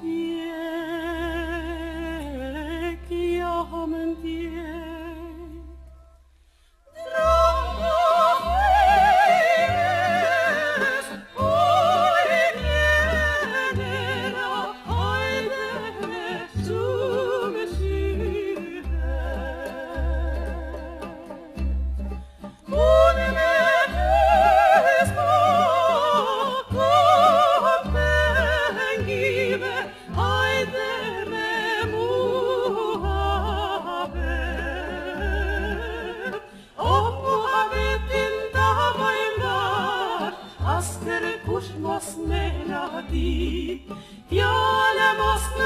pied qui a asker kuşmas meladi, ya alem asker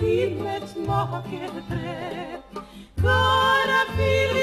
fi met smaken tref, kara fi